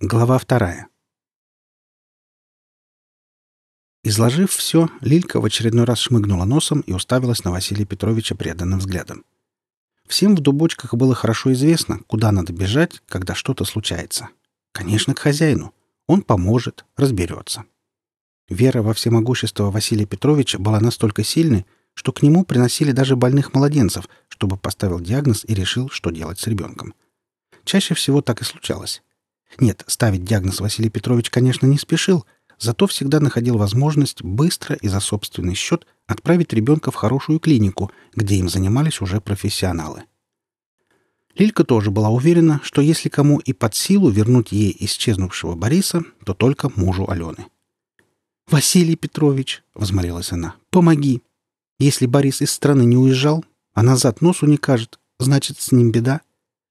Глава вторая. Изложив все, Лилька в очередной раз шмыгнула носом и уставилась на Василия Петровича преданным взглядом. Всем в дубочках было хорошо известно, куда надо бежать, когда что-то случается. Конечно, к хозяину. Он поможет, разберется. Вера во всемогущество Василия Петровича была настолько сильной, что к нему приносили даже больных младенцев, чтобы поставил диагноз и решил, что делать с ребенком. Чаще всего так и случалось. Нет, ставить диагноз Василий Петрович, конечно, не спешил, зато всегда находил возможность быстро и за собственный счет отправить ребенка в хорошую клинику, где им занимались уже профессионалы. Лилька тоже была уверена, что если кому и под силу вернуть ей исчезнувшего Бориса, то только мужу Алены. «Василий Петрович», — возмолилась она, — «помоги. Если Борис из страны не уезжал, а назад носу не кажет, значит, с ним беда.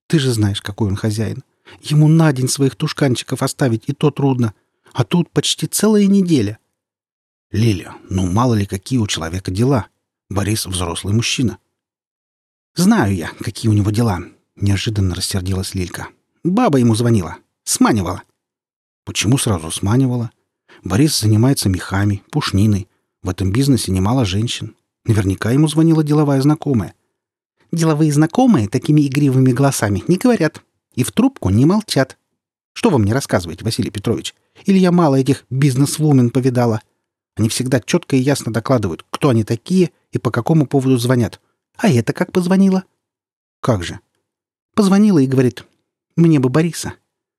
Ты же знаешь, какой он хозяин. Ему на день своих тушканчиков оставить и то трудно. А тут почти целая неделя. Лиля, ну мало ли какие у человека дела. Борис — взрослый мужчина. Знаю я, какие у него дела. Неожиданно рассердилась Лилька. Баба ему звонила. Сманивала. Почему сразу сманивала? Борис занимается мехами, пушниной. В этом бизнесе немало женщин. Наверняка ему звонила деловая знакомая. Деловые знакомые такими игривыми голосами не говорят и в трубку не молчат. Что вы мне рассказываете, Василий Петрович? Или я мало этих бизнес-вумен повидала? Они всегда четко и ясно докладывают, кто они такие и по какому поводу звонят. А это как позвонила? Как же? Позвонила и говорит, мне бы Бориса.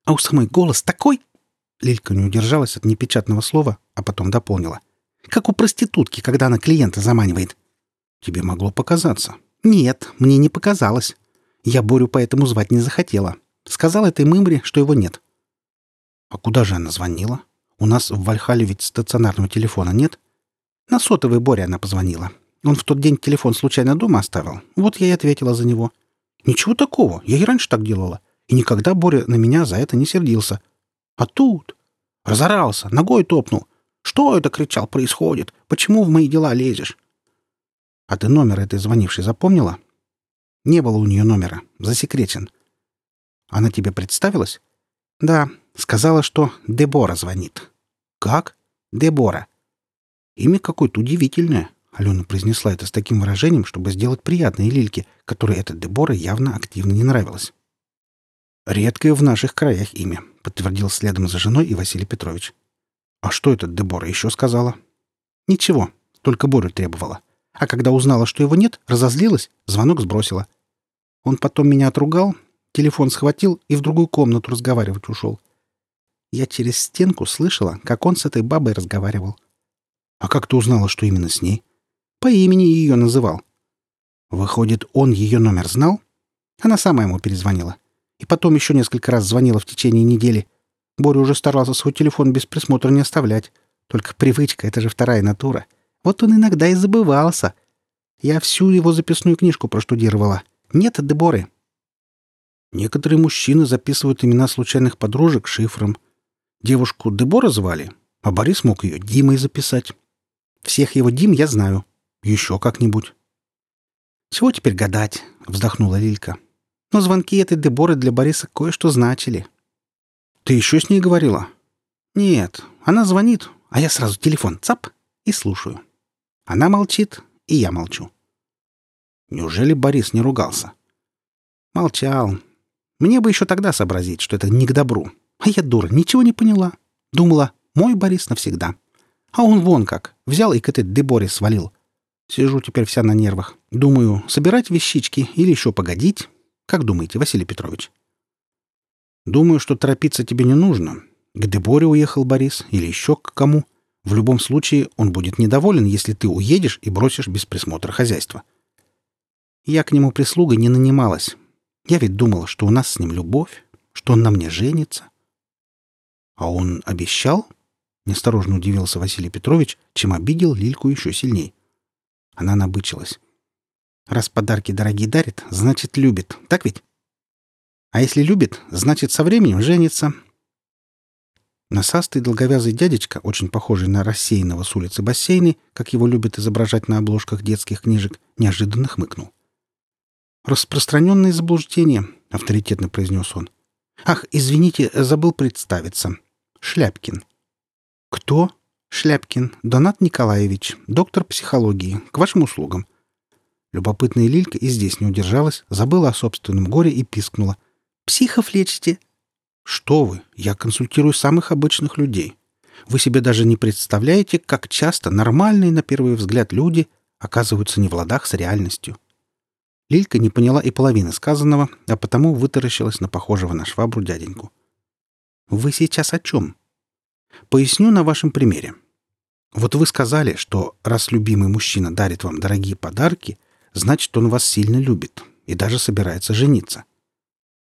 А у самой голос такой... Лилька не удержалась от непечатного слова, а потом дополнила. Как у проститутки, когда она клиента заманивает. Тебе могло показаться. Нет, мне не показалось. Я Борю поэтому звать не захотела. Сказал этой мымре, что его нет. А куда же она звонила? У нас в Вальхале ведь стационарного телефона нет. На сотовый Боря она позвонила. Он в тот день телефон случайно дома оставил. Вот я и ответила за него. Ничего такого, я и раньше так делала. И никогда Боря на меня за это не сердился. А тут... Разорался, ногой топнул. «Что это, — кричал, — происходит? Почему в мои дела лезешь?» «А ты номер этой звонившей запомнила?» «Не было у нее номера. Засекречен. Она тебе представилась? Да, сказала, что Дебора звонит. Как? Дебора. Имя какое-то удивительное. Алена произнесла это с таким выражением, чтобы сделать приятное Лильке, которой эта Дебора явно активно не нравилась. «Редкое в наших краях имя», — подтвердил следом за женой и Василий Петрович. «А что этот Дебора еще сказала?» «Ничего, только Борю требовала. А когда узнала, что его нет, разозлилась, звонок сбросила. Он потом меня отругал, Телефон схватил и в другую комнату разговаривать ушел. Я через стенку слышала, как он с этой бабой разговаривал. А как ты узнала, что именно с ней? По имени ее называл. Выходит, он ее номер знал? Она сама ему перезвонила. И потом еще несколько раз звонила в течение недели. Боря уже старался свой телефон без присмотра не оставлять. Только привычка — это же вторая натура. Вот он иногда и забывался. Я всю его записную книжку проштудировала. Нет Деборы. Некоторые мужчины записывают имена случайных подружек шифром. Девушку Дебора звали, а Борис мог ее Димой записать. Всех его Дим я знаю. Еще как-нибудь. «Чего теперь гадать?» — вздохнула Лилька. «Но звонки этой Деборы для Бориса кое-что значили». «Ты еще с ней говорила?» «Нет, она звонит, а я сразу телефон цап и слушаю. Она молчит, и я молчу». «Неужели Борис не ругался?» «Молчал. Мне бы еще тогда сообразить, что это не к добру. А я дура, ничего не поняла. Думала, мой Борис навсегда. А он вон как. Взял и к этой Деборе свалил. Сижу теперь вся на нервах. Думаю, собирать вещички или еще погодить. Как думаете, Василий Петрович? Думаю, что торопиться тебе не нужно. К Деборе уехал Борис или еще к кому. В любом случае, он будет недоволен, если ты уедешь и бросишь без присмотра хозяйство. Я к нему прислугой не нанималась. Я ведь думала, что у нас с ним любовь, что он на мне женится. А он обещал? Неосторожно удивился Василий Петрович, чем обидел Лильку еще сильней. Она набычилась. Раз подарки дорогие дарит, значит, любит. Так ведь? А если любит, значит, со временем женится. Насастый долговязый дядечка, очень похожий на рассеянного с улицы бассейны, как его любят изображать на обложках детских книжек, неожиданно хмыкнул. «Распространенные заблуждения», — авторитетно произнес он. Ах, извините, забыл представиться. Шляпкин. Кто? Шляпкин. Донат Николаевич, доктор психологии. К вашим услугам. Любопытная Лилька и здесь не удержалась, забыла о собственном горе и пискнула. «Психов лечите?» «Что вы? Я консультирую самых обычных людей. Вы себе даже не представляете, как часто нормальные, на первый взгляд, люди оказываются не в ладах с реальностью». Лилька не поняла и половины сказанного, а потому вытаращилась на похожего на швабру дяденьку. «Вы сейчас о чем?» «Поясню на вашем примере. Вот вы сказали, что раз любимый мужчина дарит вам дорогие подарки, значит, он вас сильно любит и даже собирается жениться.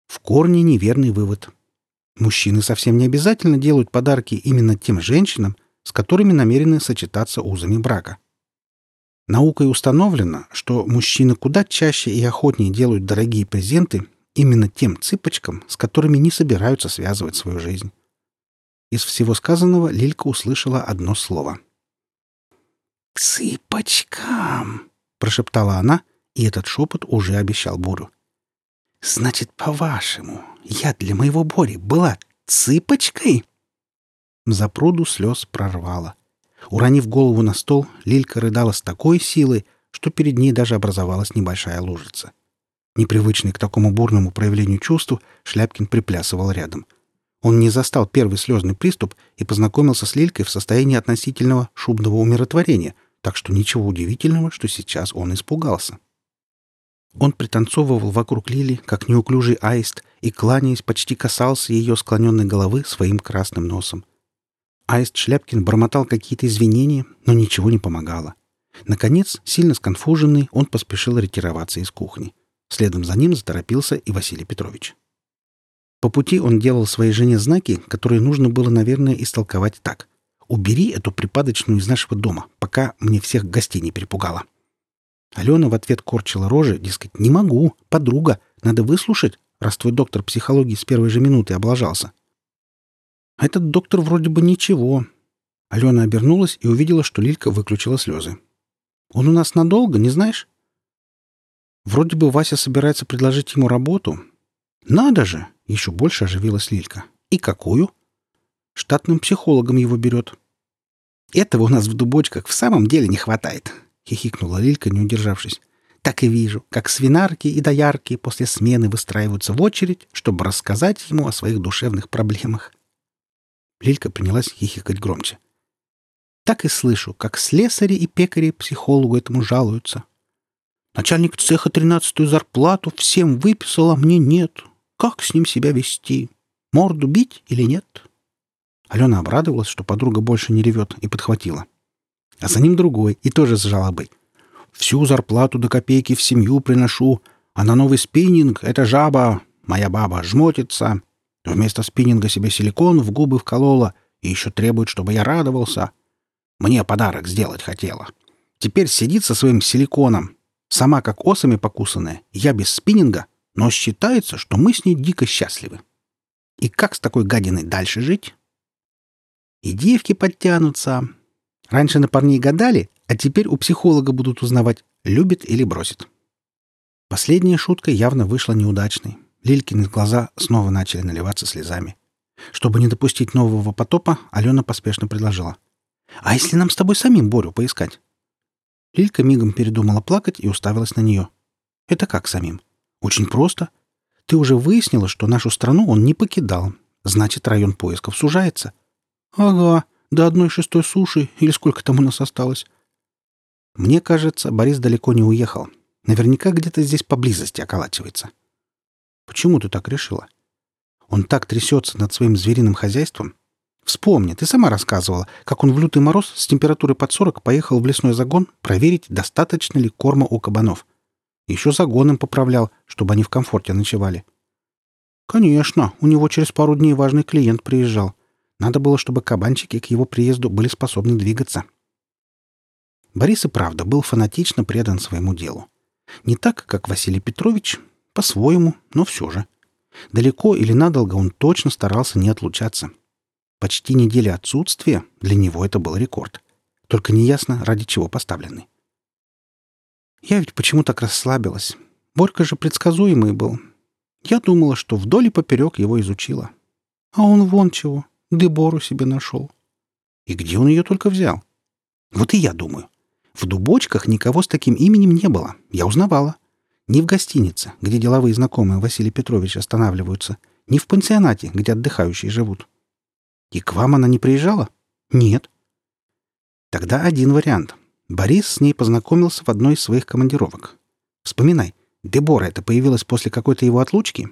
В корне неверный вывод. Мужчины совсем не обязательно делают подарки именно тем женщинам, с которыми намерены сочетаться узами брака. Наукой установлено, что мужчины куда чаще и охотнее делают дорогие презенты именно тем цыпочкам, с которыми не собираются связывать свою жизнь. Из всего сказанного Лилька услышала одно слово. «Цыпочкам!» — прошептала она, и этот шепот уже обещал бурю. «Значит, по-вашему, я для моего Бори была цыпочкой?» За пруду слез прорвала. Уронив голову на стол, Лилька рыдала с такой силой, что перед ней даже образовалась небольшая лужица. Непривычный к такому бурному проявлению чувств, Шляпкин приплясывал рядом. Он не застал первый слезный приступ и познакомился с Лилькой в состоянии относительного шубного умиротворения, так что ничего удивительного, что сейчас он испугался. Он пританцовывал вокруг Лили, как неуклюжий аист, и, кланяясь, почти касался ее склоненной головы своим красным носом — Аист Шляпкин бормотал какие-то извинения, но ничего не помогало. Наконец, сильно сконфуженный, он поспешил ретироваться из кухни. Следом за ним заторопился и Василий Петрович. По пути он делал своей жене знаки, которые нужно было, наверное, истолковать так. «Убери эту припадочную из нашего дома, пока мне всех гостей не перепугала». Алена в ответ корчила рожи, дескать, «Не могу, подруга, надо выслушать, раз твой доктор психологии с первой же минуты облажался». А этот доктор вроде бы ничего. Алена обернулась и увидела, что Лилька выключила слезы. «Он у нас надолго, не знаешь?» Вроде бы Вася собирается предложить ему работу. «Надо же!» — еще больше оживилась Лилька. «И какую?» «Штатным психологом его берет». «Этого у нас в дубочках в самом деле не хватает», — хихикнула Лилька, не удержавшись. «Так и вижу, как свинарки и доярки после смены выстраиваются в очередь, чтобы рассказать ему о своих душевных проблемах. Лилька принялась хихикать громче. Так и слышу, как слесари и пекари психологу этому жалуются. Начальник цеха тринадцатую зарплату всем выписал, а мне нет. Как с ним себя вести? Морду бить или нет? Алена обрадовалась, что подруга больше не ревет, и подхватила. А за ним другой, и тоже с жалобой. Всю зарплату до копейки в семью приношу, а на новый спиннинг — это жаба, моя баба жмотится, Вместо спиннинга себе силикон в губы вколола и еще требует, чтобы я радовался. Мне подарок сделать хотела. Теперь сидит со своим силиконом. Сама как осами покусанная, я без спиннинга, но считается, что мы с ней дико счастливы. И как с такой гадиной дальше жить? И девки подтянутся. Раньше на парней гадали, а теперь у психолога будут узнавать, любит или бросит. Последняя шутка явно вышла неудачной. Лилькины глаза снова начали наливаться слезами. Чтобы не допустить нового потопа, Алена поспешно предложила. «А если нам с тобой самим Борю поискать?» Лилька мигом передумала плакать и уставилась на нее. «Это как самим?» «Очень просто. Ты уже выяснила, что нашу страну он не покидал. Значит, район поисков сужается». «Ага, до одной шестой суши, или сколько там у нас осталось?» «Мне кажется, Борис далеко не уехал. Наверняка где-то здесь поблизости околачивается». Почему ты так решила? Он так трясется над своим звериным хозяйством. Вспомни, ты сама рассказывала, как он в лютый мороз с температурой под 40 поехал в лесной загон проверить, достаточно ли корма у кабанов. Еще загоном поправлял, чтобы они в комфорте ночевали. Конечно, у него через пару дней важный клиент приезжал. Надо было, чтобы кабанчики к его приезду были способны двигаться. Борис и правда был фанатично предан своему делу. Не так, как Василий Петрович, по-своему, но все же. Далеко или надолго он точно старался не отлучаться. Почти неделя отсутствия для него это был рекорд. Только неясно, ради чего поставленный. Я ведь почему так расслабилась. Борька же предсказуемый был. Я думала, что вдоль и поперек его изучила. А он вон чего, Дебору себе нашел. И где он ее только взял? Вот и я думаю. В дубочках никого с таким именем не было. Я узнавала. Ни в гостинице, где деловые знакомые Василия Петровича останавливаются, ни в пансионате, где отдыхающие живут. И к вам она не приезжала? Нет. Тогда один вариант. Борис с ней познакомился в одной из своих командировок. Вспоминай, Дебора это появилась после какой-то его отлучки?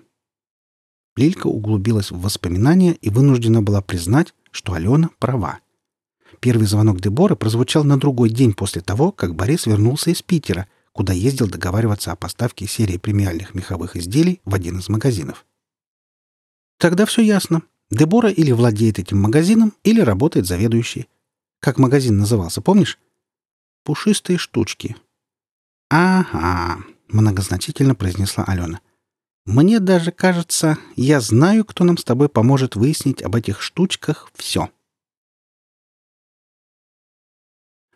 Лилька углубилась в воспоминания и вынуждена была признать, что Алена права. Первый звонок Деборы прозвучал на другой день после того, как Борис вернулся из Питера, куда ездил договариваться о поставке серии премиальных меховых изделий в один из магазинов. Тогда все ясно. Дебора или владеет этим магазином, или работает заведующей. Как магазин назывался, помнишь? «Пушистые штучки». «Ага», — многозначительно произнесла Алена. «Мне даже кажется, я знаю, кто нам с тобой поможет выяснить об этих штучках все».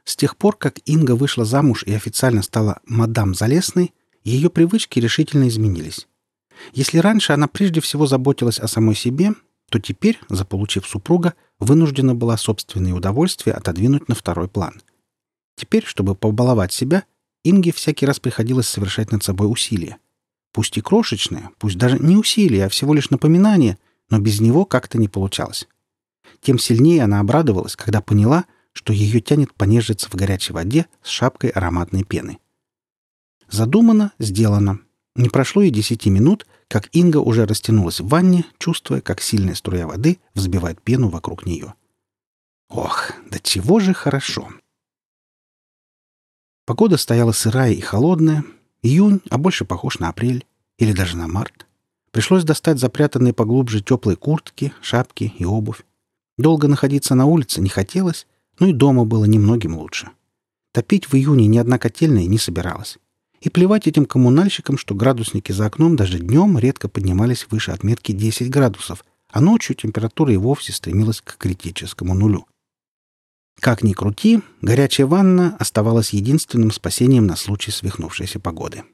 С тех пор, как Инга вышла замуж и официально стала мадам Залесной, ее привычки решительно изменились. Если раньше она прежде всего заботилась о самой себе, то теперь, заполучив супруга, вынуждена была собственные удовольствия отодвинуть на второй план. Теперь, чтобы побаловать себя, Инге всякий раз приходилось совершать над собой усилия. Пусть и крошечное, пусть даже не усилие, а всего лишь напоминание, но без него как-то не получалось. Тем сильнее она обрадовалась, когда поняла — что ее тянет понежиться в горячей воде с шапкой ароматной пены. Задумано, сделано. Не прошло и десяти минут, как Инга уже растянулась в ванне, чувствуя, как сильная струя воды взбивает пену вокруг нее. Ох, да чего же хорошо! Погода стояла сырая и холодная. Июнь, а больше похож на апрель. Или даже на март. Пришлось достать запрятанные поглубже теплые куртки, шапки и обувь. Долго находиться на улице не хотелось, но и дома было немногим лучше. Топить в июне ни одна котельная не собиралась. И плевать этим коммунальщикам, что градусники за окном даже днем редко поднимались выше отметки 10 градусов, а ночью температура и вовсе стремилась к критическому нулю. Как ни крути, горячая ванна оставалась единственным спасением на случай свихнувшейся погоды.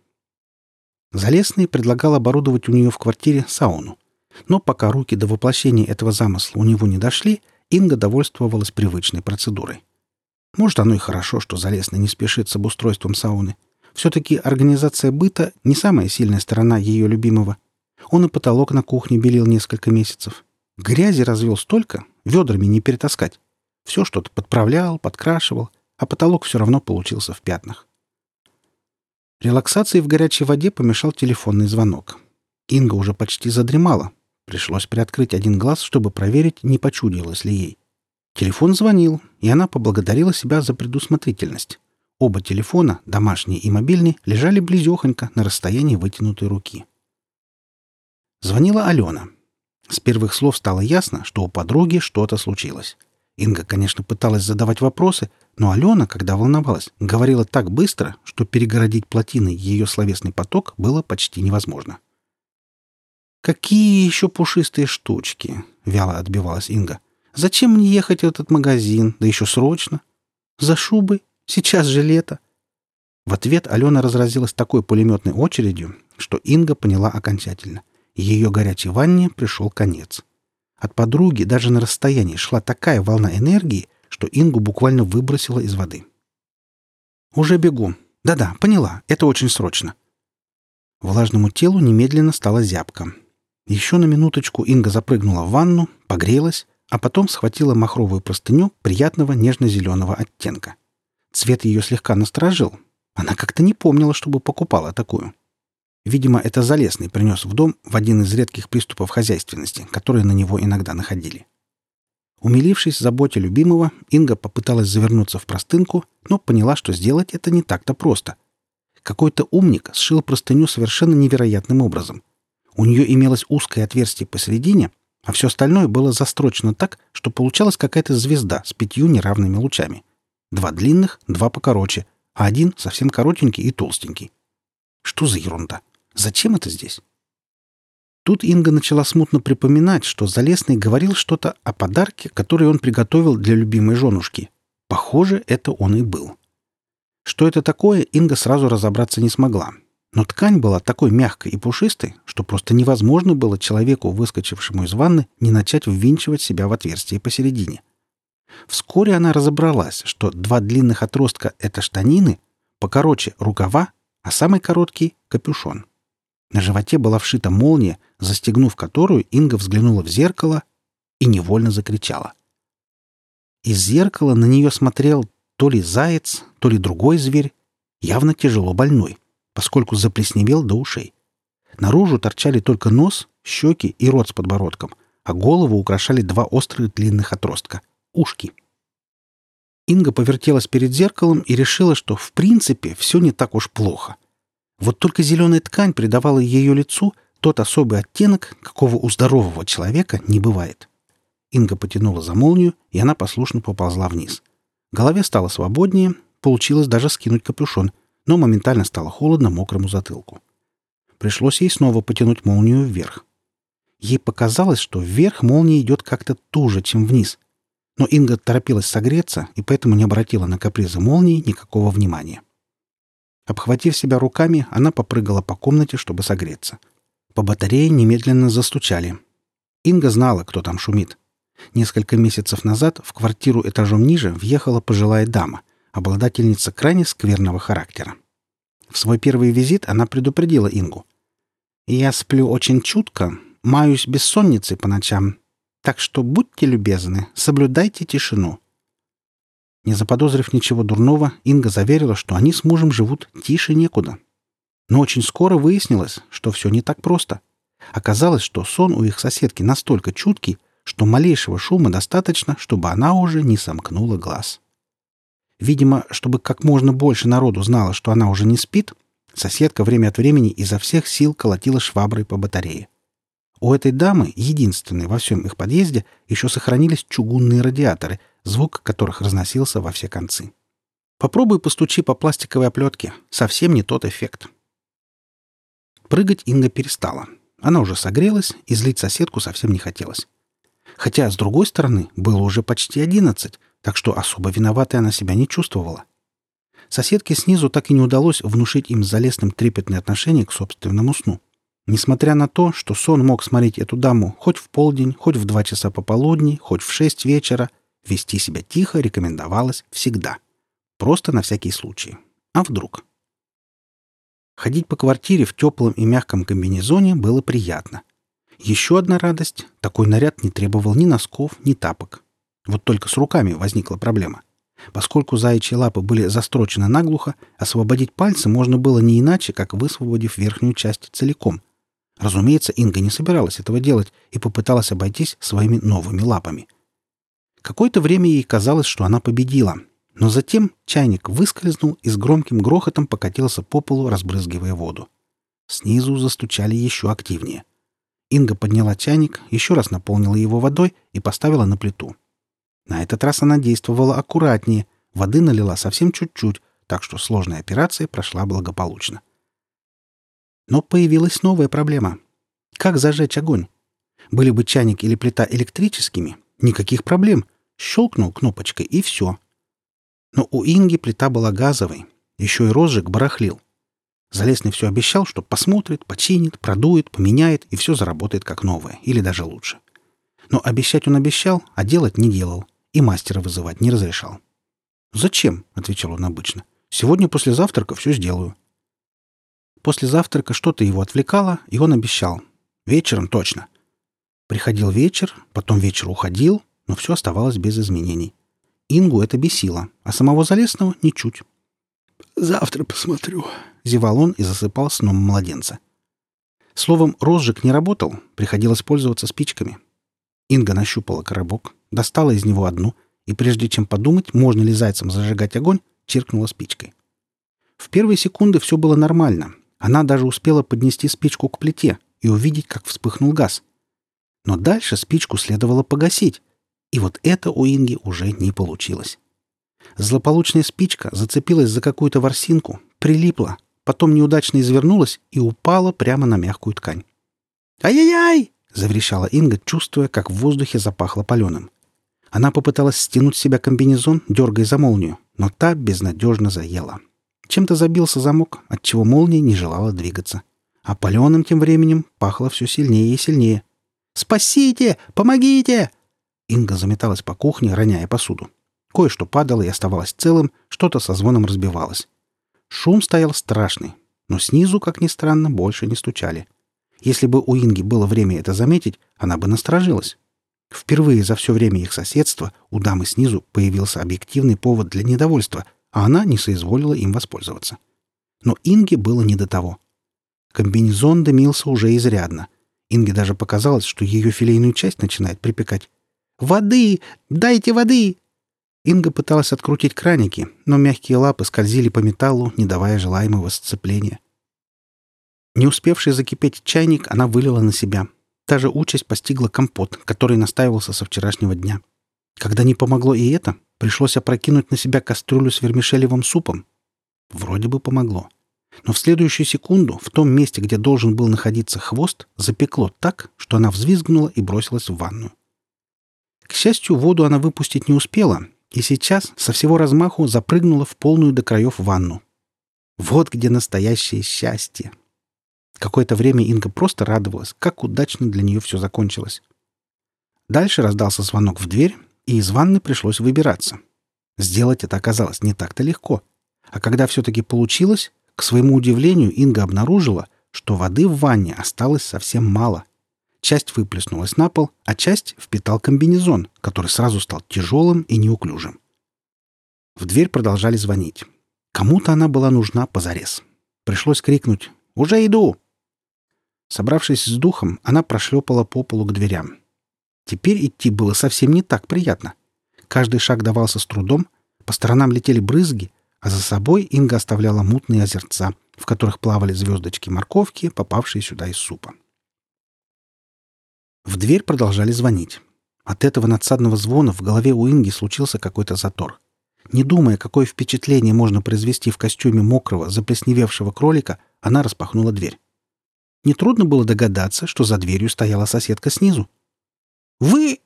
Залесный предлагал оборудовать у нее в квартире сауну. Но пока руки до воплощения этого замысла у него не дошли — Инга довольствовалась привычной процедурой. Может, оно и хорошо, что Залесный не спешит с обустройством сауны. Все-таки организация быта — не самая сильная сторона ее любимого. Он и потолок на кухне белил несколько месяцев. Грязи развел столько, ведрами не перетаскать. Все что-то подправлял, подкрашивал, а потолок все равно получился в пятнах. Релаксации в горячей воде помешал телефонный звонок. Инга уже почти задремала, Пришлось приоткрыть один глаз, чтобы проверить, не почудилось ли ей. Телефон звонил, и она поблагодарила себя за предусмотрительность. Оба телефона, домашний и мобильный, лежали близехонько на расстоянии вытянутой руки. Звонила Алена. С первых слов стало ясно, что у подруги что-то случилось. Инга, конечно, пыталась задавать вопросы, но Алена, когда волновалась, говорила так быстро, что перегородить плотиной ее словесный поток было почти невозможно. «Какие еще пушистые штучки?» — вяло отбивалась Инга. «Зачем мне ехать в этот магазин, да еще срочно? За шубой? Сейчас же лето!» В ответ Алена разразилась такой пулеметной очередью, что Инга поняла окончательно. Ее горячей ванне пришел конец. От подруги даже на расстоянии шла такая волна энергии, что Ингу буквально выбросила из воды. «Уже бегу. Да-да, поняла. Это очень срочно». Влажному телу немедленно стало зябко. Еще на минуточку Инга запрыгнула в ванну, погрелась, а потом схватила махровую простыню приятного нежно-зеленого оттенка. Цвет ее слегка насторожил. Она как-то не помнила, чтобы покупала такую. Видимо, это Залесный принес в дом в один из редких приступов хозяйственности, которые на него иногда находили. Умилившись заботе любимого, Инга попыталась завернуться в простынку, но поняла, что сделать это не так-то просто. Какой-то умник сшил простыню совершенно невероятным образом — у нее имелось узкое отверстие посередине, а все остальное было застрочено так, что получалась какая-то звезда с пятью неравными лучами. Два длинных, два покороче, а один совсем коротенький и толстенький. Что за ерунда? Зачем это здесь? Тут Инга начала смутно припоминать, что Залесный говорил что-то о подарке, который он приготовил для любимой женушки. Похоже, это он и был. Что это такое, Инга сразу разобраться не смогла. Но ткань была такой мягкой и пушистой, что просто невозможно было человеку, выскочившему из ванны, не начать ввинчивать себя в отверстие посередине. Вскоре она разобралась, что два длинных отростка — это штанины, покороче — рукава, а самый короткий — капюшон. На животе была вшита молния, застегнув которую Инга взглянула в зеркало и невольно закричала. Из зеркала на нее смотрел то ли заяц, то ли другой зверь, явно тяжело больной поскольку заплесневел до ушей. Наружу торчали только нос, щеки и рот с подбородком, а голову украшали два острых длинных отростка — ушки. Инга повертелась перед зеркалом и решила, что в принципе все не так уж плохо. Вот только зеленая ткань придавала ее лицу тот особый оттенок, какого у здорового человека не бывает. Инга потянула за молнию, и она послушно поползла вниз. Голове стало свободнее, получилось даже скинуть капюшон — но моментально стало холодно мокрому затылку. Пришлось ей снова потянуть молнию вверх. Ей показалось, что вверх молния идет как-то туже, чем вниз. Но Инга торопилась согреться и поэтому не обратила на капризы молнии никакого внимания. Обхватив себя руками, она попрыгала по комнате, чтобы согреться. По батарее немедленно застучали. Инга знала, кто там шумит. Несколько месяцев назад в квартиру этажом ниже въехала пожилая дама — обладательница крайне скверного характера. В свой первый визит она предупредила Ингу. «Я сплю очень чутко, маюсь бессонницей по ночам, так что будьте любезны, соблюдайте тишину». Не заподозрив ничего дурного, Инга заверила, что они с мужем живут тише некуда. Но очень скоро выяснилось, что все не так просто. Оказалось, что сон у их соседки настолько чуткий, что малейшего шума достаточно, чтобы она уже не сомкнула глаз. Видимо, чтобы как можно больше народу знало, что она уже не спит, соседка время от времени изо всех сил колотила шваброй по батарее. У этой дамы, единственной во всем их подъезде, еще сохранились чугунные радиаторы, звук которых разносился во все концы. Попробуй постучи по пластиковой оплетке. Совсем не тот эффект. Прыгать Инга перестала. Она уже согрелась, и злить соседку совсем не хотелось. Хотя, с другой стороны, было уже почти одиннадцать, так что особо виноватой она себя не чувствовала. Соседке снизу так и не удалось внушить им Залесным трепетное отношение к собственному сну. Несмотря на то, что сон мог смотреть эту даму хоть в полдень, хоть в два часа пополудни, хоть в шесть вечера, вести себя тихо рекомендовалось всегда. Просто на всякий случай. А вдруг? Ходить по квартире в теплом и мягком комбинезоне было приятно. Еще одна радость — такой наряд не требовал ни носков, ни тапок. Вот только с руками возникла проблема. Поскольку заячьи лапы были застрочены наглухо, освободить пальцы можно было не иначе, как высвободив верхнюю часть целиком. Разумеется, Инга не собиралась этого делать и попыталась обойтись своими новыми лапами. Какое-то время ей казалось, что она победила, но затем чайник выскользнул и с громким грохотом покатился по полу, разбрызгивая воду. Снизу застучали еще активнее. Инга подняла чайник, еще раз наполнила его водой и поставила на плиту. На этот раз она действовала аккуратнее, воды налила совсем чуть-чуть, так что сложная операция прошла благополучно. Но появилась новая проблема. Как зажечь огонь? Были бы чайник или плита электрическими, никаких проблем. Щелкнул кнопочкой, и все. Но у Инги плита была газовой, еще и розжиг барахлил. Залесный все обещал, что посмотрит, починит, продует, поменяет, и все заработает как новое, или даже лучше. Но обещать он обещал, а делать не делал и мастера вызывать не разрешал. «Зачем?» — отвечал он обычно. «Сегодня после завтрака все сделаю». После завтрака что-то его отвлекало, и он обещал. «Вечером точно». Приходил вечер, потом вечер уходил, но все оставалось без изменений. Ингу это бесило, а самого Залесного — ничуть. «Завтра посмотрю», — зевал он и засыпал сном младенца. Словом, розжиг не работал, приходилось пользоваться спичками. Инга нащупала коробок, достала из него одну и, прежде чем подумать, можно ли зайцем зажигать огонь, чиркнула спичкой. В первые секунды все было нормально. Она даже успела поднести спичку к плите и увидеть, как вспыхнул газ. Но дальше спичку следовало погасить, и вот это у Инги уже не получилось. Злополучная спичка зацепилась за какую-то ворсинку, прилипла, потом неудачно извернулась и упала прямо на мягкую ткань. «Ай-яй-яй!» — заверещала Инга, чувствуя, как в воздухе запахло паленым. Она попыталась стянуть с себя комбинезон, дергая за молнию, но та безнадежно заела. Чем-то забился замок, отчего молния не желала двигаться. А паленым тем временем пахло все сильнее и сильнее. «Спасите! Помогите!» Инга заметалась по кухне, роняя посуду. Кое-что падало и оставалось целым, что-то со звоном разбивалось. Шум стоял страшный, но снизу, как ни странно, больше не стучали. Если бы у Инги было время это заметить, она бы насторожилась. Впервые за все время их соседства у дамы снизу появился объективный повод для недовольства, а она не соизволила им воспользоваться. Но Инге было не до того. Комбинезон дымился уже изрядно. Инге даже показалось, что ее филейную часть начинает припекать. «Воды! Дайте воды!» Инга пыталась открутить краники, но мягкие лапы скользили по металлу, не давая желаемого сцепления. Не успевший закипеть чайник, она вылила на себя. Та же участь постигла компот, который настаивался со вчерашнего дня. Когда не помогло и это, пришлось опрокинуть на себя кастрюлю с вермишелевым супом. Вроде бы помогло. Но в следующую секунду в том месте, где должен был находиться хвост, запекло так, что она взвизгнула и бросилась в ванну. К счастью, воду она выпустить не успела, и сейчас со всего размаху запрыгнула в полную до краев ванну. Вот где настоящее счастье. Какое-то время Инга просто радовалась, как удачно для нее все закончилось. Дальше раздался звонок в дверь, и из ванны пришлось выбираться. Сделать это оказалось не так-то легко. А когда все-таки получилось, к своему удивлению Инга обнаружила, что воды в ванне осталось совсем мало — Часть выплеснулась на пол, а часть впитал комбинезон, который сразу стал тяжелым и неуклюжим. В дверь продолжали звонить. Кому-то она была нужна позарез. Пришлось крикнуть «Уже иду!». Собравшись с духом, она прошлепала по полу к дверям. Теперь идти было совсем не так приятно. Каждый шаг давался с трудом, по сторонам летели брызги, а за собой Инга оставляла мутные озерца, в которых плавали звездочки морковки, попавшие сюда из супа. В дверь продолжали звонить. От этого надсадного звона в голове у Инги случился какой-то затор. Не думая, какое впечатление можно произвести в костюме мокрого, заплесневевшего кролика, она распахнула дверь. Нетрудно было догадаться, что за дверью стояла соседка снизу. «Вы...»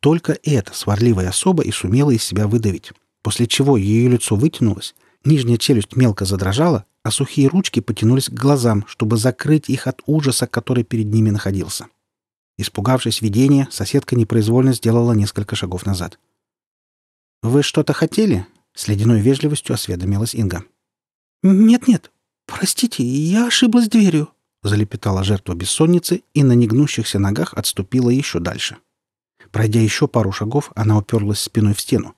Только эта сварливая особа и сумела из себя выдавить, после чего ее лицо вытянулось, нижняя челюсть мелко задрожала, а сухие ручки потянулись к глазам, чтобы закрыть их от ужаса, который перед ними находился. Испугавшись видения, соседка непроизвольно сделала несколько шагов назад. «Вы что-то хотели?» — с ледяной вежливостью осведомилась Инга. «Нет-нет, простите, я ошиблась дверью», — залепетала жертва бессонницы и на негнущихся ногах отступила еще дальше. Пройдя еще пару шагов, она уперлась спиной в стену.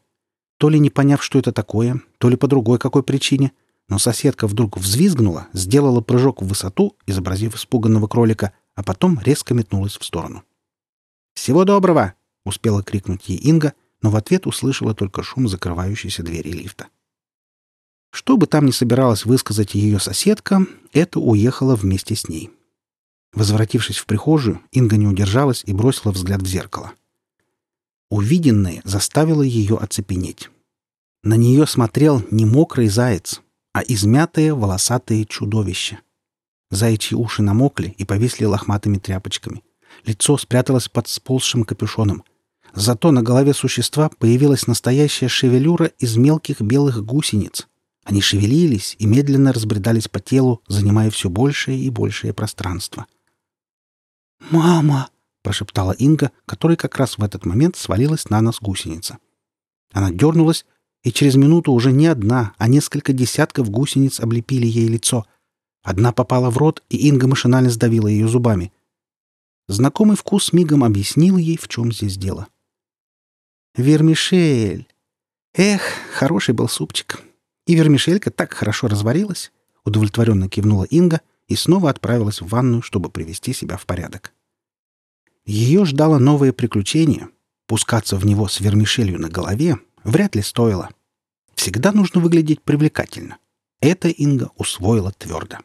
То ли не поняв, что это такое, то ли по другой какой причине, но соседка вдруг взвизгнула, сделала прыжок в высоту, изобразив испуганного кролика, а потом резко метнулась в сторону. «Всего доброго!» — успела крикнуть ей Инга, но в ответ услышала только шум закрывающейся двери лифта. Что бы там ни собиралась высказать ее соседка, это уехала вместе с ней. Возвратившись в прихожую, Инга не удержалась и бросила взгляд в зеркало. Увиденное заставило ее оцепенеть. На нее смотрел не мокрый заяц, а измятое волосатое чудовище — Заячьи уши намокли и повисли лохматыми тряпочками. Лицо спряталось под сползшим капюшоном. Зато на голове существа появилась настоящая шевелюра из мелких белых гусениц. Они шевелились и медленно разбредались по телу, занимая все большее и большее пространство. «Мама!» — прошептала Инга, которой как раз в этот момент свалилась на нос гусеница. Она дернулась, и через минуту уже не одна, а несколько десятков гусениц облепили ей лицо — Одна попала в рот, и Инга машинально сдавила ее зубами. Знакомый вкус мигом объяснил ей, в чем здесь дело. «Вермишель! Эх, хороший был супчик. И вермишелька так хорошо разварилась!» Удовлетворенно кивнула Инга и снова отправилась в ванную, чтобы привести себя в порядок. Ее ждало новое приключение. Пускаться в него с вермишелью на голове вряд ли стоило. Всегда нужно выглядеть привлекательно. Это Инга усвоила твердо.